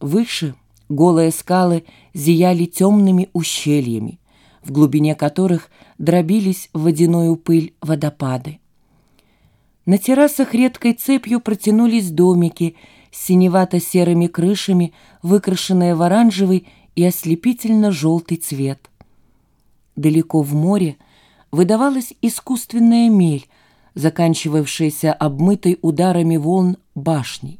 Выше голые скалы зияли темными ущельями, в глубине которых дробились водяную пыль водопады. На террасах редкой цепью протянулись домики с синевато-серыми крышами, выкрашенные в оранжевый и ослепительно-желтый цвет. Далеко в море выдавалась искусственная мель, заканчивавшаяся обмытой ударами волн башней.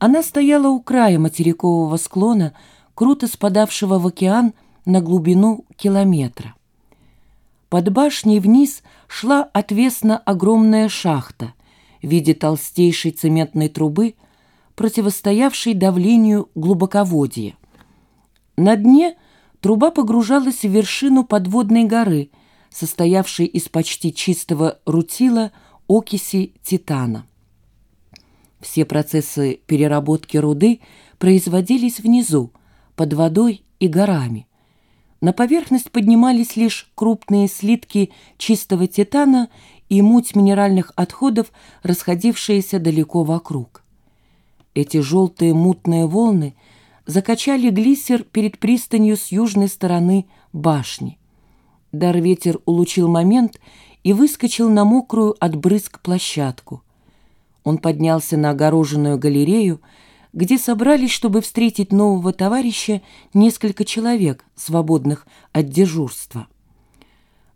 Она стояла у края материкового склона, круто спадавшего в океан на глубину километра. Под башней вниз шла отвесно огромная шахта в виде толстейшей цементной трубы, противостоявшей давлению глубоководья. На дне труба погружалась в вершину подводной горы, состоявшей из почти чистого рутила окиси титана. Все процессы переработки руды производились внизу, под водой и горами. На поверхность поднимались лишь крупные слитки чистого титана и муть минеральных отходов, расходившиеся далеко вокруг. Эти желтые мутные волны закачали глиссер перед пристанью с южной стороны башни. Дар-ветер улучил момент и выскочил на мокрую от брызг площадку. Он поднялся на огороженную галерею, где собрались, чтобы встретить нового товарища, несколько человек, свободных от дежурства.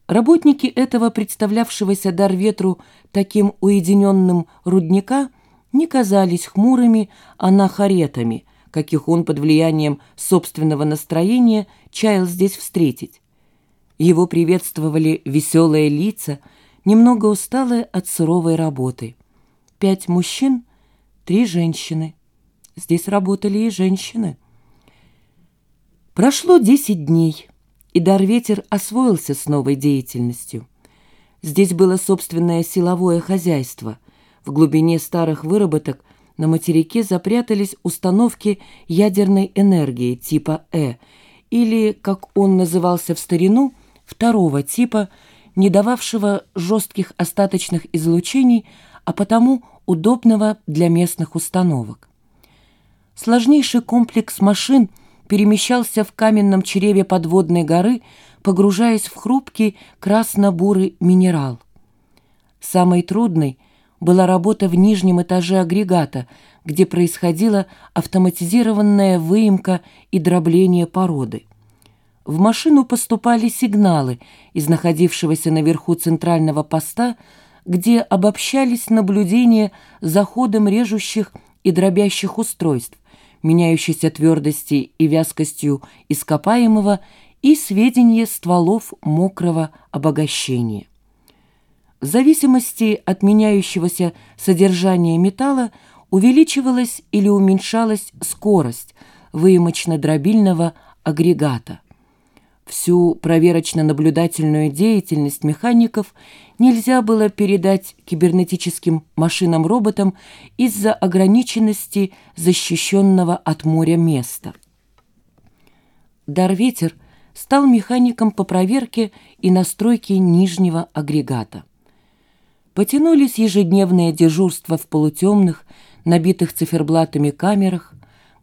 Работники этого представлявшегося дар ветру таким уединенным рудника не казались хмурыми анахаретами, каких он под влиянием собственного настроения чаял здесь встретить. Его приветствовали веселые лица, немного усталые от суровой работы. Пять мужчин, три женщины. Здесь работали и женщины. Прошло десять дней, и Дарветер освоился с новой деятельностью. Здесь было собственное силовое хозяйство. В глубине старых выработок на материке запрятались установки ядерной энергии типа «Э», или, как он назывался в старину, второго типа, не дававшего жестких остаточных излучений, а потому удобного для местных установок. Сложнейший комплекс машин перемещался в каменном чреве подводной горы, погружаясь в хрупкий красно-бурый минерал. Самой трудной была работа в нижнем этаже агрегата, где происходила автоматизированная выемка и дробление породы. В машину поступали сигналы из находившегося наверху центрального поста, где обобщались наблюдения за ходом режущих и дробящих устройств, меняющейся твердости и вязкостью ископаемого и сведения стволов мокрого обогащения. В зависимости от меняющегося содержания металла увеличивалась или уменьшалась скорость выемочно-дробильного агрегата. Всю проверочно-наблюдательную деятельность механиков нельзя было передать кибернетическим машинам-роботам из-за ограниченности защищенного от моря места. Дарветер стал механиком по проверке и настройке нижнего агрегата. Потянулись ежедневные дежурства в полутемных, набитых циферблатами камерах,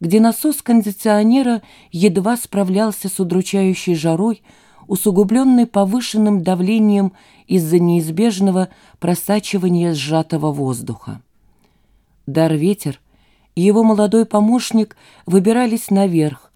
где насос кондиционера едва справлялся с удручающей жарой, усугубленной повышенным давлением из-за неизбежного просачивания сжатого воздуха. Дар-ветер и его молодой помощник выбирались наверх,